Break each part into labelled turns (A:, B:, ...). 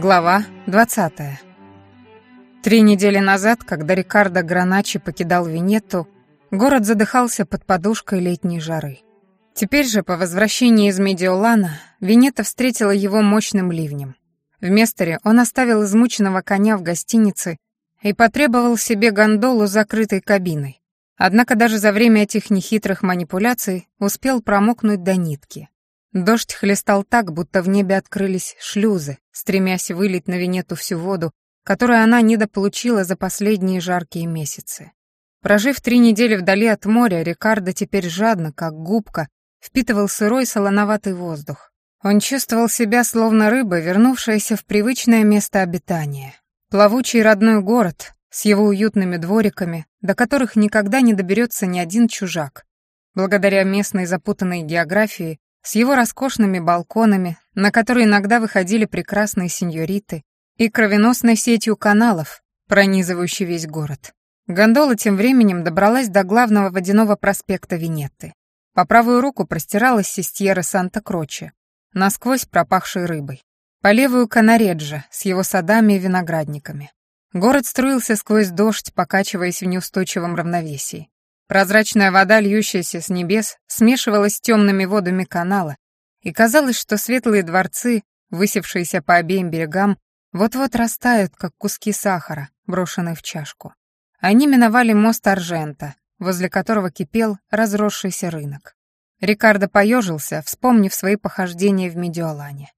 A: Глава 20. Три недели назад, когда Рикардо Граначи покидал Венетту, город задыхался под подушкой летней жары. Теперь же, по возвращении из Медиолана, Венетта встретила его мощным ливнем. В Местере он оставил измученного коня в гостинице и потребовал себе гондолу с закрытой кабиной. Однако даже за время этих нехитрых манипуляций успел промокнуть до нитки. Дождь хлестал так, будто в небе открылись шлюзы, стремясь вылить на Венету всю воду, которую она недополучила за последние жаркие месяцы. Прожив три недели вдали от моря, Рикардо теперь жадно, как губка, впитывал сырой солоноватый воздух. Он чувствовал себя словно рыба, вернувшаяся в привычное место обитания. Плавучий родной город с его уютными двориками, до которых никогда не доберется ни один чужак. Благодаря местной запутанной географии с его роскошными балконами, на которые иногда выходили прекрасные сеньориты, и кровеносной сетью каналов, пронизывающей весь город. Гондола тем временем добралась до главного водяного проспекта Венеты. По правую руку простиралась Систьера Санта-Кроче, насквозь пропахшей рыбой. По левую Канареджа с его садами и виноградниками. Город струился сквозь дождь, покачиваясь в неустойчивом равновесии. Прозрачная вода, льющаяся с небес, смешивалась с темными водами канала, и казалось, что светлые дворцы, высевшиеся по обеим берегам, вот-вот растают, как куски сахара, брошенные в чашку. Они миновали мост Аржента, возле которого кипел разросшийся рынок. Рикардо поежился, вспомнив свои похождения в Медиолане.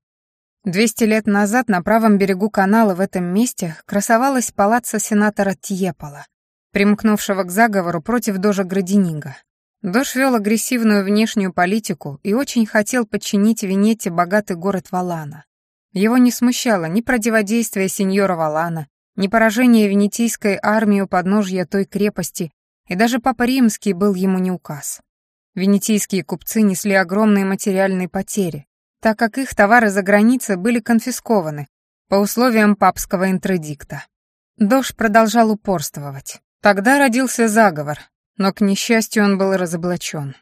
A: Двести лет назад на правом берегу канала в этом месте красовалась палаца сенатора Тьепола, примкнувшего к заговору против Дожа Градининга. Дож вел агрессивную внешнюю политику и очень хотел подчинить Венете богатый город Валана. Его не смущало ни противодействие сеньора Валана, ни поражение венетийской армии у подножья той крепости, и даже Папа Римский был ему не указ. Венетийские купцы несли огромные материальные потери, так как их товары за границей были конфискованы по условиям папского интрадикта. Дож продолжал упорствовать. Тогда родился заговор, но, к несчастью, он был разоблачен.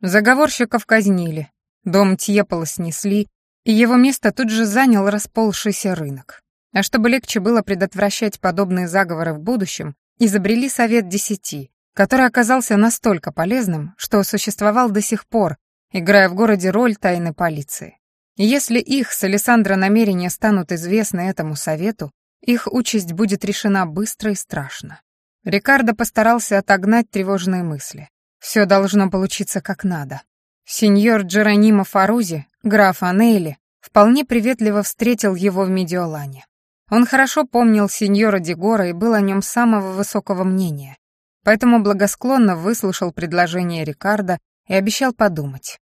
A: Заговорщиков казнили, дом Тьепола снесли, и его место тут же занял расползшийся рынок. А чтобы легче было предотвращать подобные заговоры в будущем, изобрели Совет Десяти, который оказался настолько полезным, что существовал до сих пор, играя в городе роль тайной полиции. Если их с Александра намерения станут известны этому совету, их участь будет решена быстро и страшно. Рикардо постарался отогнать тревожные мысли. Все должно получиться как надо. Сеньор Джеронимо Фарузи, граф Анейли, вполне приветливо встретил его в Медиолане. Он хорошо помнил сеньора Дегора и был о нем самого высокого мнения, поэтому благосклонно выслушал предложение Рикардо и обещал подумать.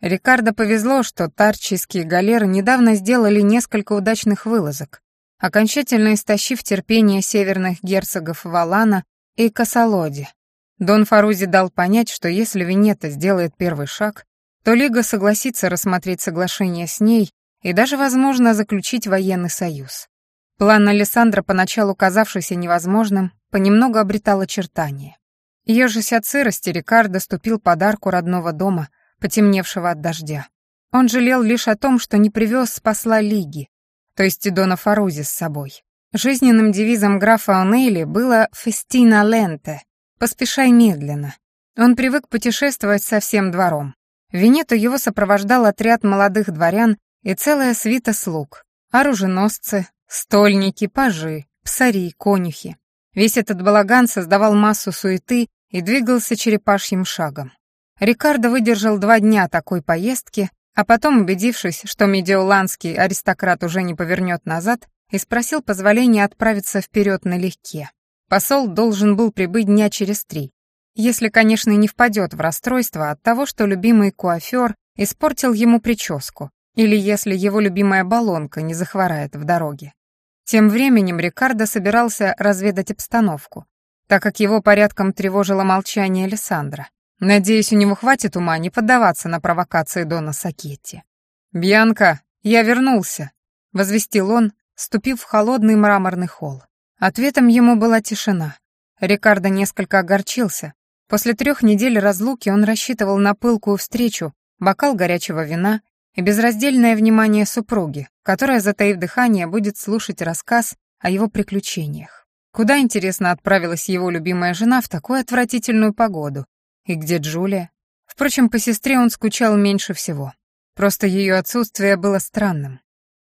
A: Рикардо повезло, что тарчийские галеры недавно сделали несколько удачных вылазок, окончательно истощив терпение северных герцогов Валана и Касалоди. Дон Фарузи дал понять, что если Венета сделает первый шаг, то Лига согласится рассмотреть соглашение с ней и даже, возможно, заключить военный союз. План Александра, поначалу казавшийся невозможным, понемногу обретал очертания. Ежась от сырости, Рикардо ступил подарку родного дома, потемневшего от дождя. Он жалел лишь о том, что не привез с посла Лиги, то есть Дона Фарузи с собой. Жизненным девизом графа Онейли было «фестина ленте» — «поспешай медленно». Он привык путешествовать со всем двором. В Венету его сопровождал отряд молодых дворян и целая свита слуг, оруженосцы, стольники, пажи, псари, конюхи. Весь этот балаган создавал массу суеты и двигался черепашьим шагом. Рикардо выдержал два дня такой поездки, а потом, убедившись, что медиоланский аристократ уже не повернет назад, и спросил позволения отправиться вперед налегке. Посол должен был прибыть дня через три, если, конечно, не впадет в расстройство от того, что любимый куафер испортил ему прическу, или если его любимая баллонка не захворает в дороге. Тем временем Рикардо собирался разведать обстановку, так как его порядком тревожило молчание Александра. Надеюсь, у него хватит ума не поддаваться на провокации Дона Сакетти. «Бьянка, я вернулся», — возвестил он, ступив в холодный мраморный холл. Ответом ему была тишина. Рикардо несколько огорчился. После трех недель разлуки он рассчитывал на пылкую встречу, бокал горячего вина и безраздельное внимание супруги, которая, затаив дыхание, будет слушать рассказ о его приключениях. Куда, интересно, отправилась его любимая жена в такую отвратительную погоду? И где Джулия? Впрочем, по сестре он скучал меньше всего. Просто ее отсутствие было странным.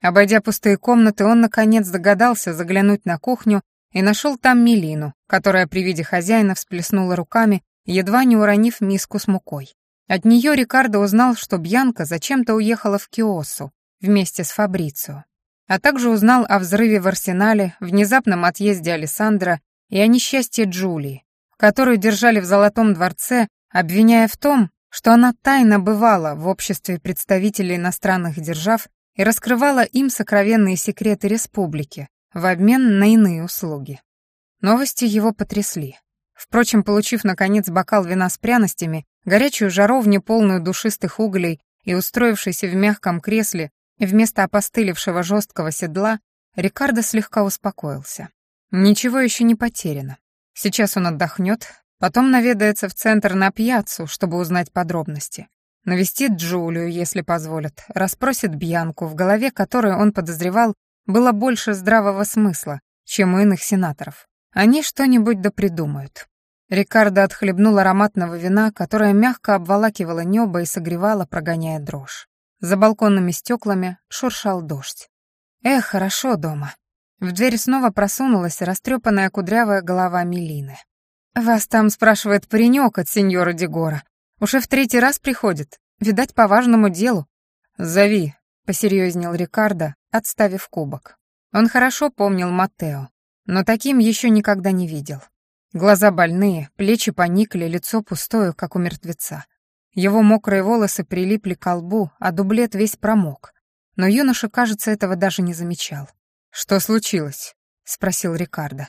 A: Обойдя пустые комнаты, он, наконец, догадался заглянуть на кухню и нашел там Мелину, которая при виде хозяина всплеснула руками, едва не уронив миску с мукой. От нее Рикардо узнал, что Бьянка зачем-то уехала в Киосу вместе с Фабрицио, а также узнал о взрыве в арсенале, внезапном отъезде Александра и о несчастье Джулии, которую держали в Золотом дворце, обвиняя в том, что она тайно бывала в обществе представителей иностранных держав и раскрывала им сокровенные секреты республики в обмен на иные услуги. Новости его потрясли. Впрочем, получив, наконец, бокал вина с пряностями, горячую жаровню, полную душистых углей, и устроившийся в мягком кресле вместо опостылевшего жесткого седла, Рикардо слегка успокоился. Ничего еще не потеряно. Сейчас он отдохнет, потом наведается в центр на пьяцу, чтобы узнать подробности. Навестит Джулию, если позволят, расспросит Бьянку, в голове которой он подозревал было больше здравого смысла, чем у иных сенаторов. Они что-нибудь допридумают. Рикардо отхлебнул ароматного вина, которое мягко обволакивало небо и согревало, прогоняя дрожь. За балконными стеклами шуршал дождь. Эх, хорошо дома. В дверь снова просунулась растрепанная кудрявая голова Мелины. «Вас там спрашивает паренек от сеньора Дегора. Уже в третий раз приходит. Видать, по важному делу». «Зови», — посерьезнел Рикардо, отставив кубок. Он хорошо помнил Матео но таким еще никогда не видел. Глаза больные, плечи поникли, лицо пустое, как у мертвеца. Его мокрые волосы прилипли к лбу, а дублет весь промок. Но юноша, кажется, этого даже не замечал. «Что случилось?» — спросил Рикардо.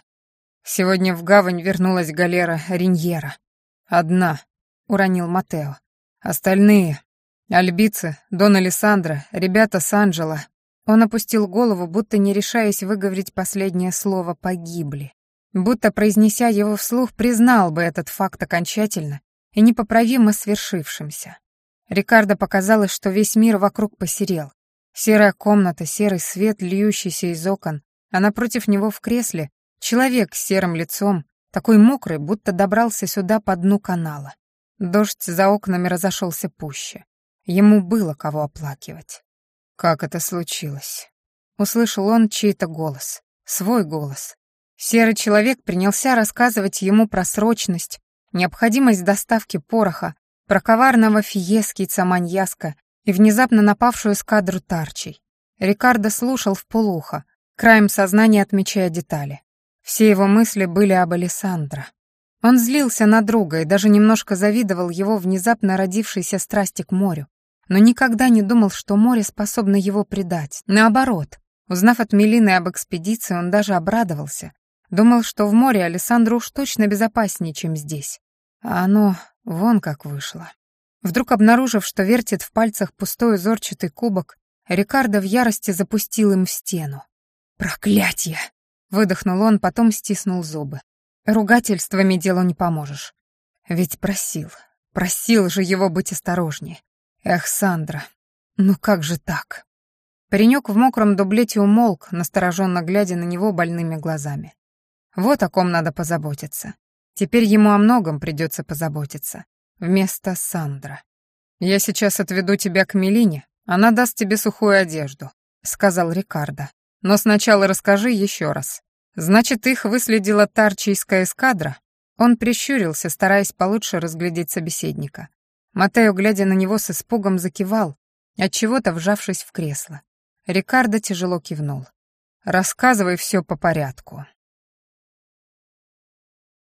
A: «Сегодня в гавань вернулась галера Риньера. Одна», — уронил Матео. «Остальные — альбицы, Дон Алессандро, ребята с Анджело, он опустил голову, будто не решаясь выговорить последнее слово «погибли». Будто, произнеся его вслух, признал бы этот факт окончательно и непоправимо свершившимся. Рикардо показалось, что весь мир вокруг посерел. Серая комната, серый свет, льющийся из окон, а напротив него в кресле человек с серым лицом, такой мокрый, будто добрался сюда по дну канала. Дождь за окнами разошелся пуще. Ему было кого оплакивать. Как это случилось? Услышал он чей-то голос. Свой голос. Серый человек принялся рассказывать ему про срочность, необходимость доставки пороха, про коварного фиескийца маньяска и внезапно напавшую эскадру тарчей. Рикардо слушал в полухо, краем сознания отмечая детали. Все его мысли были об Алессандро. Он злился на друга и даже немножко завидовал его внезапно родившейся страсти к морю но никогда не думал, что море способно его предать. Наоборот, узнав от Мелины об экспедиции, он даже обрадовался. Думал, что в море Александру уж точно безопаснее, чем здесь. А оно вон как вышло. Вдруг обнаружив, что вертит в пальцах пустой узорчатый кубок, Рикардо в ярости запустил им в стену. «Проклятье!» — выдохнул он, потом стиснул зубы. «Ругательствами делу не поможешь. Ведь просил, просил же его быть осторожнее. Эх, Сандра, ну как же так? Паренек в мокром дублете умолк, настороженно глядя на него больными глазами. Вот о ком надо позаботиться. Теперь ему о многом придется позаботиться. Вместо Сандра. «Я сейчас отведу тебя к Мелине, она даст тебе сухую одежду», — сказал Рикардо. «Но сначала расскажи еще раз. Значит, их выследила тарчийская эскадра?» Он прищурился, стараясь получше разглядеть собеседника. Матео, глядя на него с испугом, закивал, отчего-то вжавшись в кресло. Рикардо тяжело кивнул. «Рассказывай все по порядку».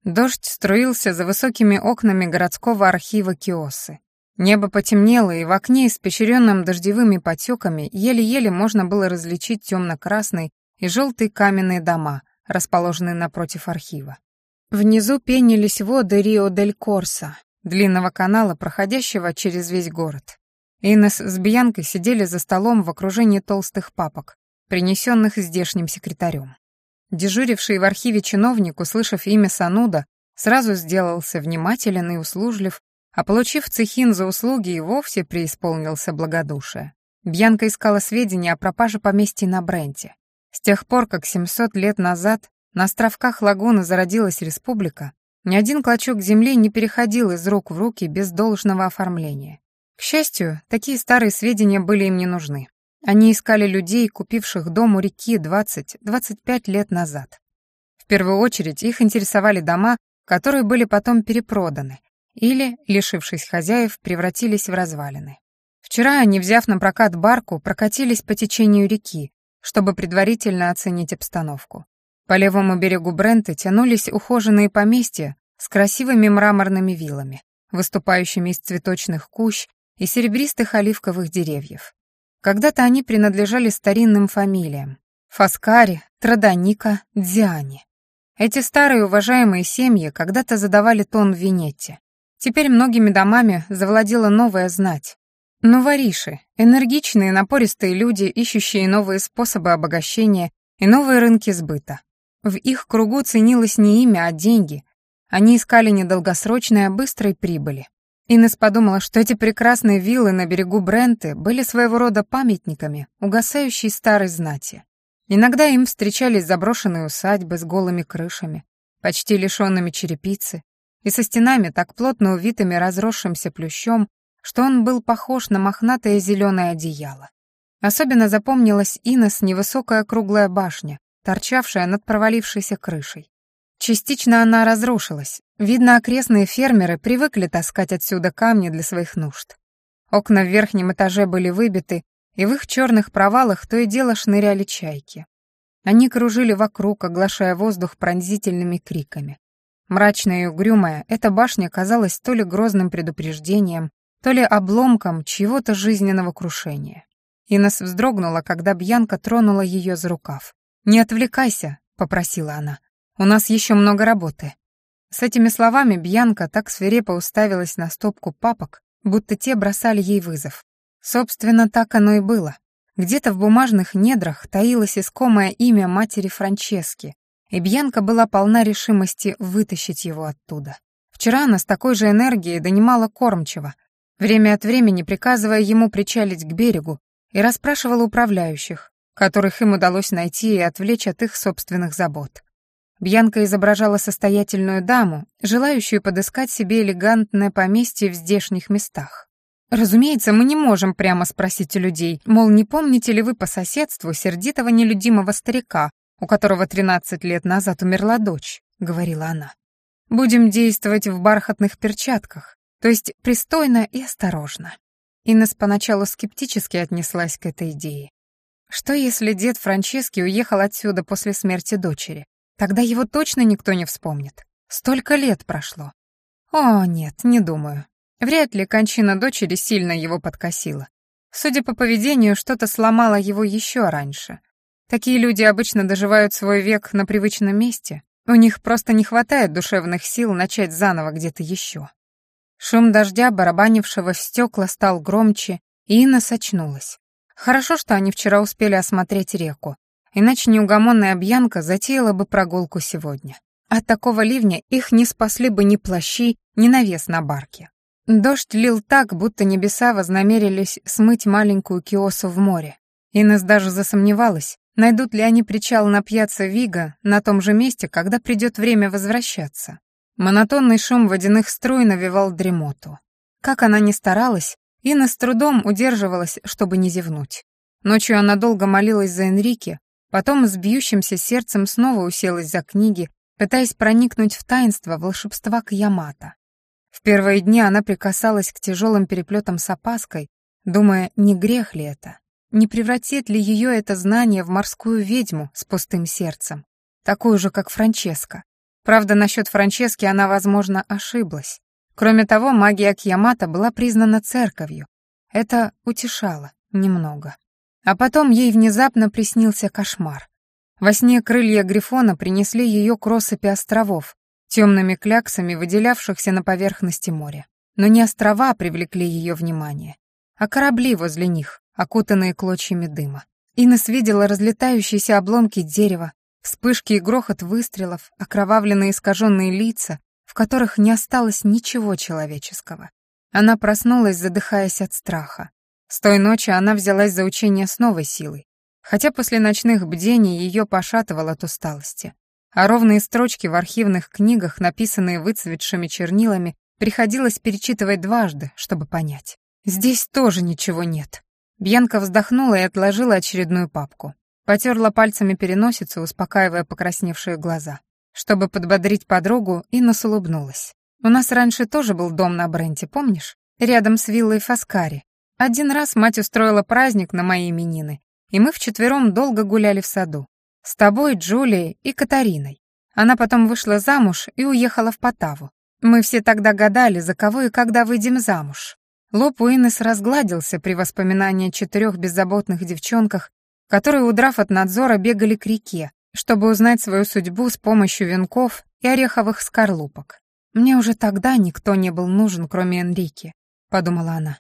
A: Дождь струился за высокими окнами городского архива Киосы. Небо потемнело, и в окне, испещренном дождевыми потеками, еле-еле можно было различить темно-красные и желтые каменные дома, расположенные напротив архива. Внизу пенились воды Рио-дель-Корса, длинного канала, проходящего через весь город. Инес с Бьянкой сидели за столом в окружении толстых папок, принесенных здешним секретарем. Дежуривший в архиве чиновник, услышав имя Сануда, сразу сделался внимателен и услужлив, а получив цехин за услуги и вовсе преисполнился благодушия. Бьянка искала сведения о пропаже поместья на Бренте. С тех пор, как 700 лет назад на островках лагуны зародилась республика, ни один клочок земли не переходил из рук в руки без должного оформления. К счастью, такие старые сведения были им не нужны. Они искали людей, купивших дом у реки 20-25 лет назад. В первую очередь их интересовали дома, которые были потом перепроданы или, лишившись хозяев, превратились в развалины. Вчера они, взяв на прокат барку, прокатились по течению реки, чтобы предварительно оценить обстановку. По левому берегу Бренты тянулись ухоженные поместья с красивыми мраморными виллами, выступающими из цветочных кущ и серебристых оливковых деревьев. Когда-то они принадлежали старинным фамилиям — Фаскари, Традоника, Дзиани. Эти старые уважаемые семьи когда-то задавали тон в Венетте. Теперь многими домами завладела новая знать, но вариши, энергичные, напористые люди, ищущие новые способы обогащения и новые рынки сбыта. В их кругу ценилось не имя, а деньги. Они искали недолгосрочной, а быстрой прибыли. Инесс подумала, что эти прекрасные виллы на берегу Бренты были своего рода памятниками угасающей старой знати. Иногда им встречались заброшенные усадьбы с голыми крышами, почти лишенными черепицы, и со стенами, так плотно увитыми разросшимся плющом, что он был похож на мохнатое зеленое одеяло. Особенно запомнилась Инес невысокая круглая башня, торчавшая над провалившейся крышей. Частично она разрушилась. Видно, окрестные фермеры привыкли таскать отсюда камни для своих нужд. Окна в верхнем этаже были выбиты, и в их черных провалах то и дело шныряли чайки. Они кружили вокруг, оглашая воздух пронзительными криками. Мрачная и угрюмая, эта башня казалась то ли грозным предупреждением, то ли обломком чьего-то жизненного крушения. Инес вздрогнула, когда Бьянка тронула ее за рукав. «Не отвлекайся», — попросила она. «У нас еще много работы». С этими словами Бьянка так свирепо уставилась на стопку папок, будто те бросали ей вызов. Собственно, так оно и было. Где-то в бумажных недрах таилось искомое имя матери Франчески, и Бьянка была полна решимости вытащить его оттуда. Вчера она с такой же энергией донимала кормчего, время от времени приказывая ему причалить к берегу, и расспрашивала управляющих, которых им удалось найти и отвлечь от их собственных забот. Бьянка изображала состоятельную даму, желающую подыскать себе элегантное поместье в здешних местах. Разумеется, мы не можем прямо спросить у людей, мол, не помните ли вы по соседству сердитого нелюдимого старика, у которого 13 лет назад умерла дочь, говорила она. Будем действовать в бархатных перчатках, то есть пристойно и осторожно. Инес поначалу скептически отнеслась к этой идее. Что если дед Франчески уехал отсюда после смерти дочери? Тогда его точно никто не вспомнит. Столько лет прошло. О, нет, не думаю. Вряд ли кончина дочери сильно его подкосила. Судя по поведению, что-то сломало его еще раньше. Такие люди обычно доживают свой век на привычном месте. У них просто не хватает душевных сил начать заново где-то еще. Шум дождя, барабанившего в стекла, стал громче, и Инна. Хорошо, что они вчера успели осмотреть реку, иначе неугомонная объянка затеяла бы прогулку сегодня. От такого ливня их не спасли бы ни плащи, ни навес на барке. Дождь лил так, будто небеса вознамерились смыть маленькую киосу в море. Инес даже засомневалась, найдут ли они причал на пьяце Вига на том же месте, когда придет время возвращаться. Монотонный шум водяных струй навевал дремоту. Как она ни старалась, Инна с трудом удерживалась, чтобы не зевнуть. Ночью она долго молилась за Энрике, потом с бьющимся сердцем снова уселась за книги, пытаясь проникнуть в таинство волшебства Кьямата. В первые дни она прикасалась к тяжелым переплетам с опаской, думая, не грех ли это, не превратит ли ее это знание в морскую ведьму с пустым сердцем, такую же, как Франческа. Правда, насчет Франчески она, возможно, ошиблась. Кроме того, магия Кьямата была признана церковью. Это утешало немного. А потом ей внезапно приснился кошмар. Во сне крылья Грифона принесли ее к россыпи островов, темными кляксами, выделявшихся на поверхности моря. Но не острова привлекли ее внимание, а корабли возле них, окутанные клочьями дыма. Инес видела разлетающиеся обломки дерева, вспышки и грохот выстрелов, окровавленные искаженные лица, в которых не осталось ничего человеческого. Она проснулась, задыхаясь от страха. С той ночи она взялась за учение с новой силой, хотя после ночных бдений ее пошатывало от усталости. А ровные строчки в архивных книгах, написанные выцветшими чернилами, приходилось перечитывать дважды, чтобы понять. Здесь тоже ничего нет. Бьянка вздохнула и отложила очередную папку. Потерла пальцами переносицу, успокаивая покрасневшие глаза. Чтобы подбодрить подругу, Инна улыбнулась. «У нас раньше тоже был дом на Бренте, помнишь? Рядом с виллой Фаскари. Один раз мать устроила праздник на мои именины, и мы вчетвером долго гуляли в саду. С тобой, Джулией и Катариной. Она потом вышла замуж и уехала в Потаву. Мы все тогда гадали, за кого и когда выйдем замуж. Лоб у разгладился при воспоминании о четырех беззаботных девчонках, которые, удрав от надзора, бегали к реке, чтобы узнать свою судьбу с помощью венков и ореховых скорлупок. «Мне уже тогда никто не был нужен, кроме Энрики», — подумала она.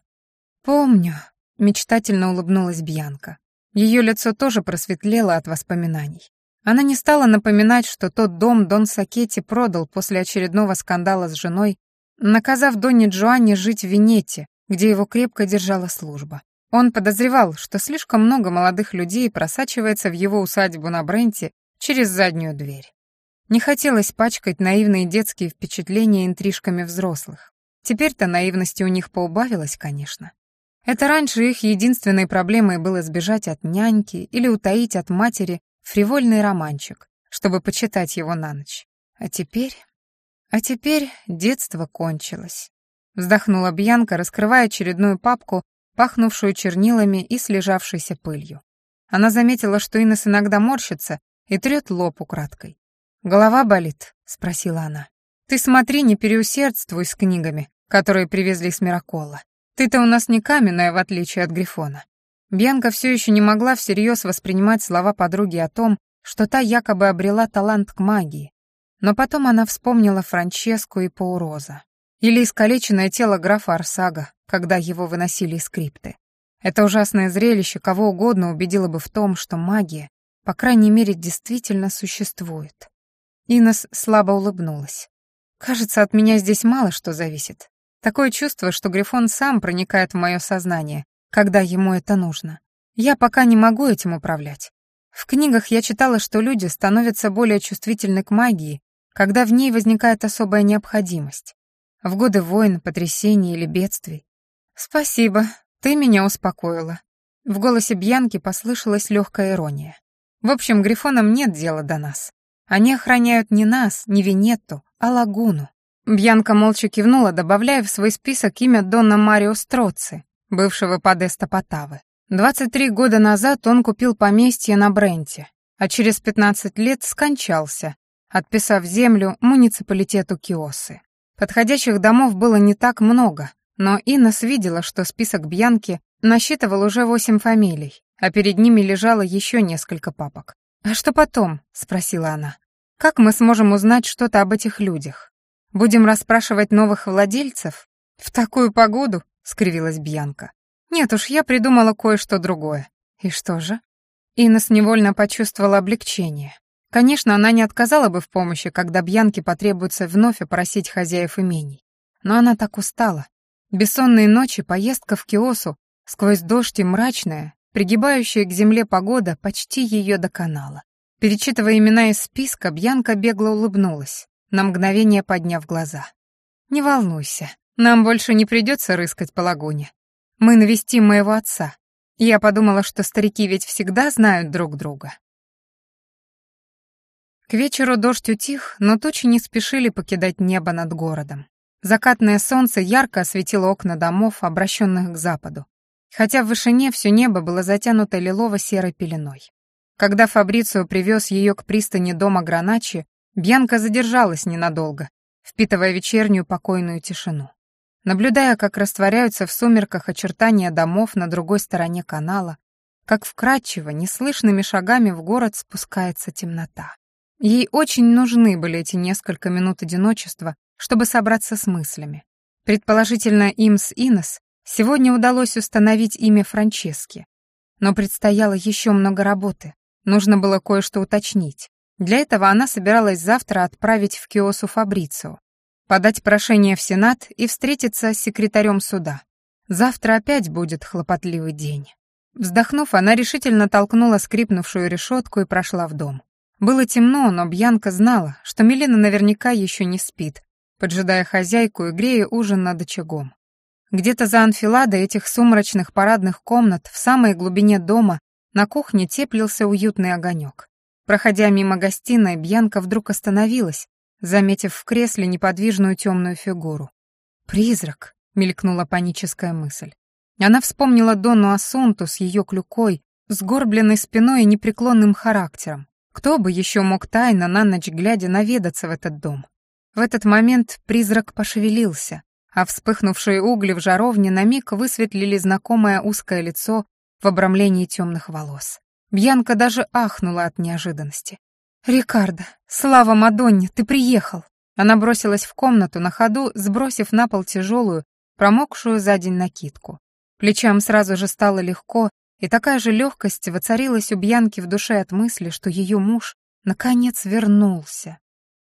A: «Помню», — мечтательно улыбнулась Бьянка. Ее лицо тоже просветлело от воспоминаний. Она не стала напоминать, что тот дом Дон Сакетти продал после очередного скандала с женой, наказав Донне Джоанне жить в Венете, где его крепко держала служба. Он подозревал, что слишком много молодых людей просачивается в его усадьбу на Бренте через заднюю дверь. Не хотелось пачкать наивные детские впечатления интрижками взрослых. Теперь-то наивности у них поубавилось, конечно. Это раньше их единственной проблемой было сбежать от няньки или утаить от матери фривольный романчик, чтобы почитать его на ночь. А теперь... А теперь детство кончилось. Вздохнула Бьянка, раскрывая очередную папку, пахнувшую чернилами и слежавшейся пылью. Она заметила, что Инес иногда морщится и трет лоб украдкой. «Голова болит?» — спросила она. «Ты смотри, не переусердствуй с книгами, которые привезли с Миракола. Ты-то у нас не каменная, в отличие от Грифона». Бьянка все еще не могла всерьез воспринимать слова подруги о том, что та якобы обрела талант к магии. Но потом она вспомнила Франческу и Пауроза. Или искалеченное тело графа Арсага, когда его выносили из крипты. Это ужасное зрелище кого угодно убедило бы в том, что магия, по крайней мере, действительно существует. Инес слабо улыбнулась. «Кажется, от меня здесь мало что зависит. Такое чувство, что Грифон сам проникает в мое сознание, когда ему это нужно. Я пока не могу этим управлять. В книгах я читала, что люди становятся более чувствительны к магии, когда в ней возникает особая необходимость в годы войн, потрясений или бедствий. «Спасибо, ты меня успокоила». В голосе Бьянки послышалась легкая ирония. «В общем, грифонам нет дела до нас. Они охраняют не нас, не Венетту, а лагуну». Бьянка молча кивнула, добавляя в свой список имя Донна Марио Строци, бывшего подеста Потавы. 23 года назад он купил поместье на Бренте, а через 15 лет скончался, отписав землю муниципалитету Киосы. Подходящих домов было не так много, но Иннес видела, что список Бьянки насчитывал уже восемь фамилий, а перед ними лежало еще несколько папок. «А что потом?» — спросила она. «Как мы сможем узнать что-то об этих людях? Будем расспрашивать новых владельцев? В такую погоду?» — скривилась Бьянка. «Нет уж, я придумала кое-что другое». «И что же?» Иннес невольно почувствовала облегчение. Конечно, она не отказала бы в помощи, когда Бьянке потребуется вновь опросить хозяев имений. Но она так устала. Бессонные ночи, поездка в Киосу, сквозь дождь и мрачная, пригибающая к земле погода почти ее доконала. Перечитывая имена из списка, Бьянка бегло улыбнулась, на мгновение подняв глаза. «Не волнуйся, нам больше не придется рыскать по лагуне. Мы навестим моего отца. Я подумала, что старики ведь всегда знают друг друга». К вечеру дождь утих, но тучи не спешили покидать небо над городом. Закатное солнце ярко осветило окна домов, обращенных к западу, хотя в вышине все небо было затянуто лилово-серой пеленой. Когда Фабрицио привез ее к пристани дома Граначи, Бьянка задержалась ненадолго, впитывая вечернюю покойную тишину. Наблюдая, как растворяются в сумерках очертания домов на другой стороне канала, как вкрадчиво, неслышными шагами в город спускается темнота. Ей очень нужны были эти несколько минут одиночества, чтобы собраться с мыслями. Предположительно, им с Инес сегодня удалось установить имя Франчески. Но предстояло еще много работы. Нужно было кое-что уточнить. Для этого она собиралась завтра отправить в Киосу Фабрицио, подать прошение в Сенат и встретиться с секретарем суда. Завтра опять будет хлопотливый день. Вздохнув, она решительно толкнула скрипнувшую решетку и прошла в дом. Было темно, но Бьянка знала, что Милена наверняка еще не спит, поджидая хозяйку и грея ужин над очагом. Где-то за анфиладой этих сумрачных парадных комнат в самой глубине дома на кухне теплился уютный огонек. Проходя мимо гостиной, Бьянка вдруг остановилась, заметив в кресле неподвижную темную фигуру. «Призрак», — мелькнула паническая мысль. Она вспомнила Донну Асунту с ее клюкой, сгорбленной спиной и непреклонным характером. Кто бы еще мог тайно на ночь глядя наведаться в этот дом? В этот момент призрак пошевелился, а вспыхнувшие угли в жаровне на миг высветлили знакомое узкое лицо в обрамлении темных волос. Бьянка даже ахнула от неожиданности. «Рикардо, слава Мадонне, ты приехал!» Она бросилась в комнату на ходу, сбросив на пол тяжелую, промокшую за день накидку. Плечам сразу же стало легко, и такая же легкость воцарилась у Бьянки в душе от мысли, что ее муж наконец вернулся.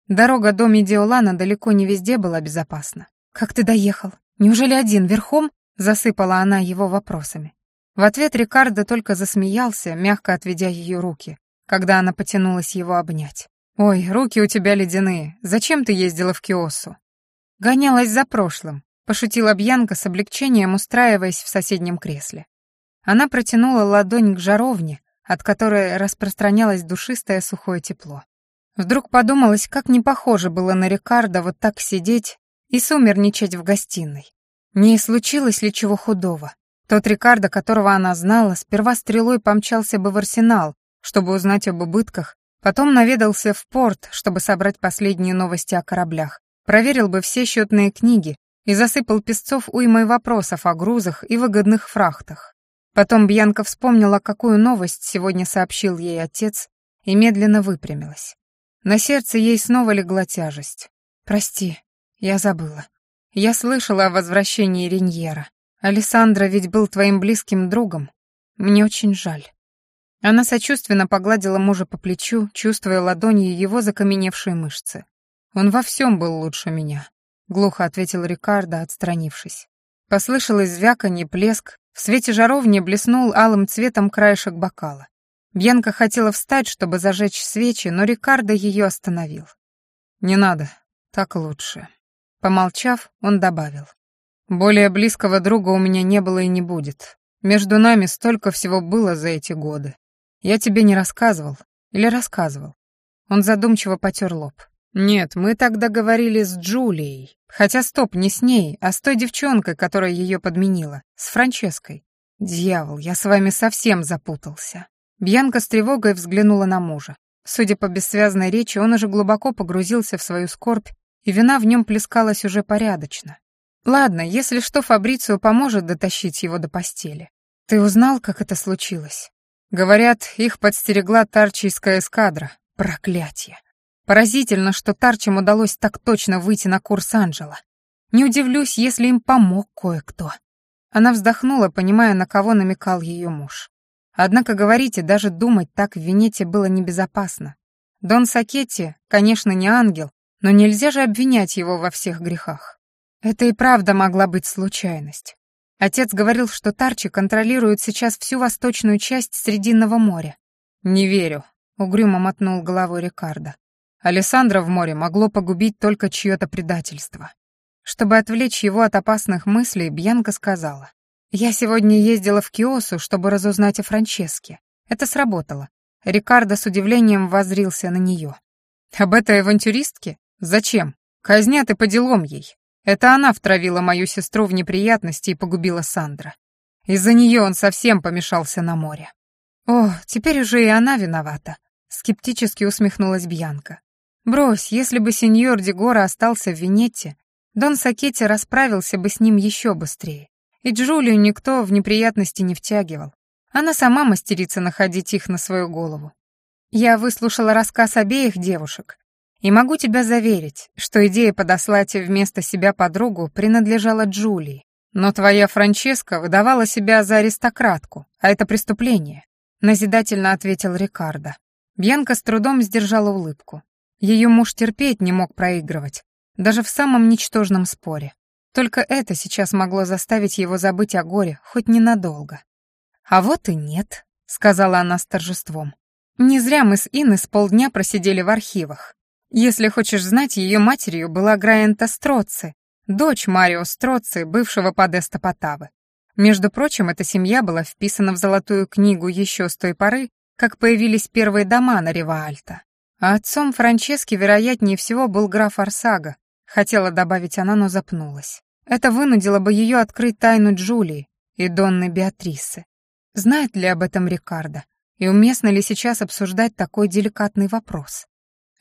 A: Дорога до Медиолана далеко не везде была безопасна. «Как ты доехал? Неужели один, верхом?» — засыпала она его вопросами. В ответ Рикардо только засмеялся, мягко отведя ее руки, когда она потянулась его обнять. «Ой, руки у тебя ледяные. Зачем ты ездила в Киосу?» «Гонялась за прошлым», — пошутила Бьянка с облегчением, устраиваясь в соседнем кресле. Она протянула ладонь к жаровне, от которой распространялось душистое сухое тепло. Вдруг подумалось, как не похоже было на Рикардо вот так сидеть и сумерничать в гостиной. Не случилось ли чего худого? Тот Рикардо, которого она знала, сперва стрелой помчался бы в арсенал, чтобы узнать об убытках, потом наведался в порт, чтобы собрать последние новости о кораблях, проверил бы все счетные книги и засыпал песцов уймой вопросов о грузах и выгодных фрахтах. Потом Бьянка вспомнила, какую новость сегодня сообщил ей отец, и медленно выпрямилась. На сердце ей снова легла тяжесть. «Прости, я забыла. Я слышала о возвращении Риньера. Александра ведь был твоим близким другом. Мне очень жаль». Она сочувственно погладила мужа по плечу, чувствуя ладонью его закаменевшие мышцы. «Он во всем был лучше меня», — глухо ответил Рикардо, отстранившись. Послышалось звяканье, плеск, в свете жаровни блеснул алым цветом краешек бокала. Бьянка хотела встать, чтобы зажечь свечи, но Рикардо ее остановил. «Не надо, так лучше». Помолчав, он добавил. «Более близкого друга у меня не было и не будет. Между нами столько всего было за эти годы. Я тебе не рассказывал. Или рассказывал?» Он задумчиво потер лоб. «Нет, мы тогда говорили с Джулией. Хотя стоп, не с ней, а с той девчонкой, которая ее подменила, с Франческой. Дьявол, я с вами совсем запутался. Бьянка с тревогой взглянула на мужа. Судя по бессвязной речи, он уже глубоко погрузился в свою скорбь, и вина в нем плескалась уже порядочно. Ладно, если что, Фабрицио поможет дотащить его до постели. Ты узнал, как это случилось? Говорят, их подстерегла тарчийская эскадра. Проклятие. Поразительно, что Тарчам удалось так точно выйти на курс Анжела. Не удивлюсь, если им помог кое-кто. Она вздохнула, понимая, на кого намекал ее муж. Однако говорить и даже думать так в Венете было небезопасно. Дон Сакетти, конечно, не ангел, но нельзя же обвинять его во всех грехах. Это и правда могла быть случайность. Отец говорил, что Тарчи контролирует сейчас всю восточную часть Срединного моря. «Не верю», — угрюмо мотнул головой Рикардо. Алессандро в море могло погубить только чье-то предательство. Чтобы отвлечь его от опасных мыслей, Бьянка сказала. «Я сегодня ездила в Киосу, чтобы разузнать о Франческе. Это сработало». Рикардо с удивлением воззрился на нее. «Об этой авантюристке? Зачем? Казнят и по делам ей. Это она втравила мою сестру в неприятности и погубила Сандра. Из-за нее он совсем помешался на море». «О, теперь уже и она виновата», — скептически усмехнулась Бьянка. Брось, если бы сеньор Дегора остался в Венете, Дон Сакетти расправился бы с ним еще быстрее. И Джулию никто в неприятности не втягивал. Она сама мастерица находить их на свою голову. Я выслушала рассказ обеих девушек, и могу тебя заверить, что идея подослать вместо себя подругу принадлежала Джулии. Но твоя Франческа выдавала себя за аристократку, а это преступление», — назидательно ответил Рикардо. Бьянка с трудом сдержала улыбку. Ее муж терпеть не мог проигрывать, даже в самом ничтожном споре. Только это сейчас могло заставить его забыть о горе, хоть ненадолго. «А вот и нет», — сказала она с торжеством. «Не зря мы с Инной полдня просидели в архивах. Если хочешь знать, ее матерью была Граента Строци, дочь Марио Строци, бывшего подеста Потавы. Между прочим, эта семья была вписана в Золотую книгу еще с той поры, как появились первые дома на Риваальто. А отцом Франчески, вероятнее всего, был граф Арсага. Хотела добавить она, но запнулась. Это вынудило бы ее открыть тайну Джулии и Донны Беатрисы. Знает ли об этом Рикардо? И уместно ли сейчас обсуждать такой деликатный вопрос?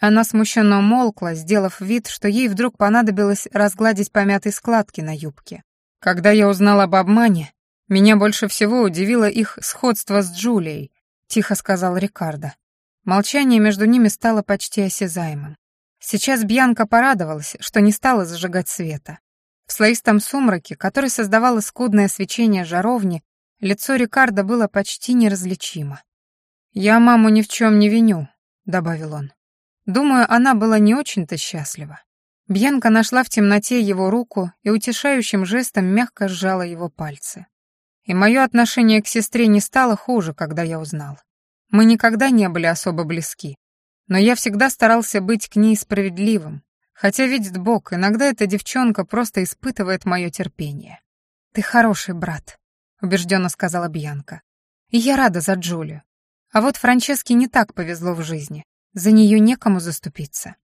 A: Она смущенно умолкла, сделав вид, что ей вдруг понадобилось разгладить помятые складки на юбке. Когда я узнал об обмане, меня больше всего удивило их сходство с Джулией, тихо сказал Рикардо. Молчание между ними стало почти осязаемым. Сейчас Бьянка порадовалась, что не стала зажигать света. В слоистом сумраке, который создавало скудное свечение жаровни, лицо Рикардо было почти неразличимо. «Я маму ни в чем не виню», — добавил он. Думаю, она была не очень-то счастлива. Бьянка нашла в темноте его руку и утешающим жестом мягко сжала его пальцы. И мое отношение к сестре не стало хуже, когда я узнал. Мы никогда не были особо близки. Но я всегда старался быть к ней справедливым, хотя, видит Бог, иногда эта девчонка просто испытывает мое терпение. «Ты хороший брат», — убежденно сказала Бьянка. «И я рада за Джулию. А вот Франческе не так повезло в жизни. За нее некому заступиться.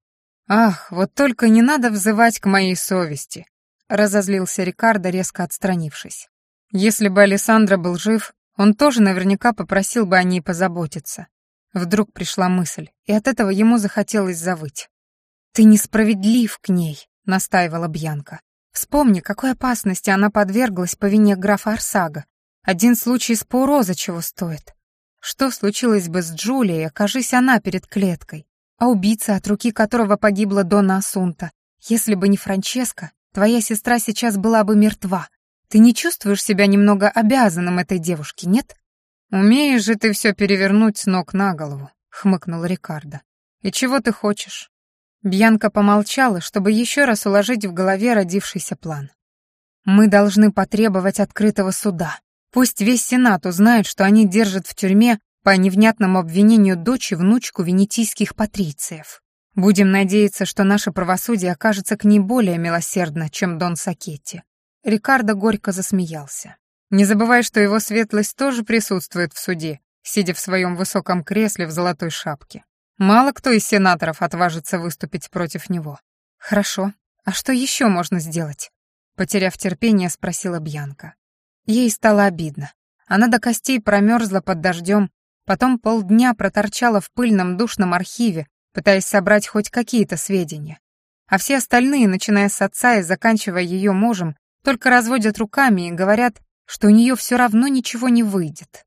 A: «Ах, вот только не надо взывать к моей совести», — разозлился Рикардо, резко отстранившись. «Если бы Александра был жив, он тоже наверняка попросил бы о ней позаботиться». Вдруг пришла мысль, и от этого ему захотелось завыть. «Ты несправедлив к ней», — настаивала Бьянка. «Вспомни, какой опасности она подверглась по вине графа Арсага. Один случай с Пауроза чего стоит. Что случилось бы с Джулией, окажись она перед клеткой? А убийца, от руки которого погибла Дона Асунта? Если бы не Франческа, твоя сестра сейчас была бы мертва. Ты не чувствуешь себя немного обязанным этой девушке, нет? Умеешь же ты все перевернуть с ног на голову, хмыкнул Рикардо. И чего ты хочешь? Бьянка помолчала, чтобы еще раз уложить в голове родившийся план. Мы должны потребовать открытого суда. Пусть весь Сенат узнает, что они держат в тюрьме по невнятному обвинению дочь и внучку венетийских патрициев. Будем надеяться, что наше правосудие окажется к ней более милосердно, чем Дон Сакетти. Рикардо горько засмеялся. Не забывай, что его светлость тоже присутствует в суде, сидя в своем высоком кресле в золотой шапке. Мало кто из сенаторов отважится выступить против него. Хорошо. А что еще можно сделать? Потеряв терпение, спросила Бьянка. Ей стало обидно. Она до костей промерзла под дождем, потом полдня проторчала в пыльном душном архиве, пытаясь собрать хоть какие-то сведения. А все остальные, начиная с отца и заканчивая ее мужем, только разводят руками и говорят, что у нее все равно ничего не выйдет.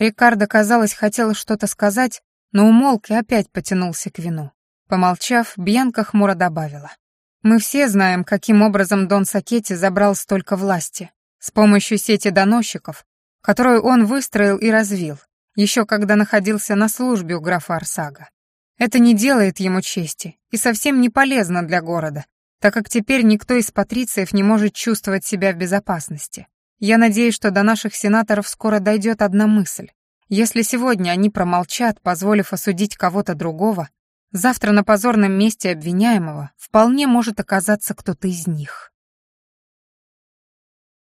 A: Рикардо, казалось, хотела что-то сказать, но умолк и опять потянулся к вину. Помолчав, Бьянка хмуро добавила. «Мы все знаем, каким образом Дон Сакетти забрал столько власти с помощью сети доносчиков, которую он выстроил и развил, еще когда находился на службе у графа Арсага. Это не делает ему чести и совсем не полезно для города, так как теперь никто из патрициев не может чувствовать себя в безопасности. Я надеюсь, что до наших сенаторов скоро дойдет одна мысль. Если сегодня они промолчат, позволив осудить кого-то другого, завтра на позорном месте обвиняемого вполне может оказаться кто-то из них.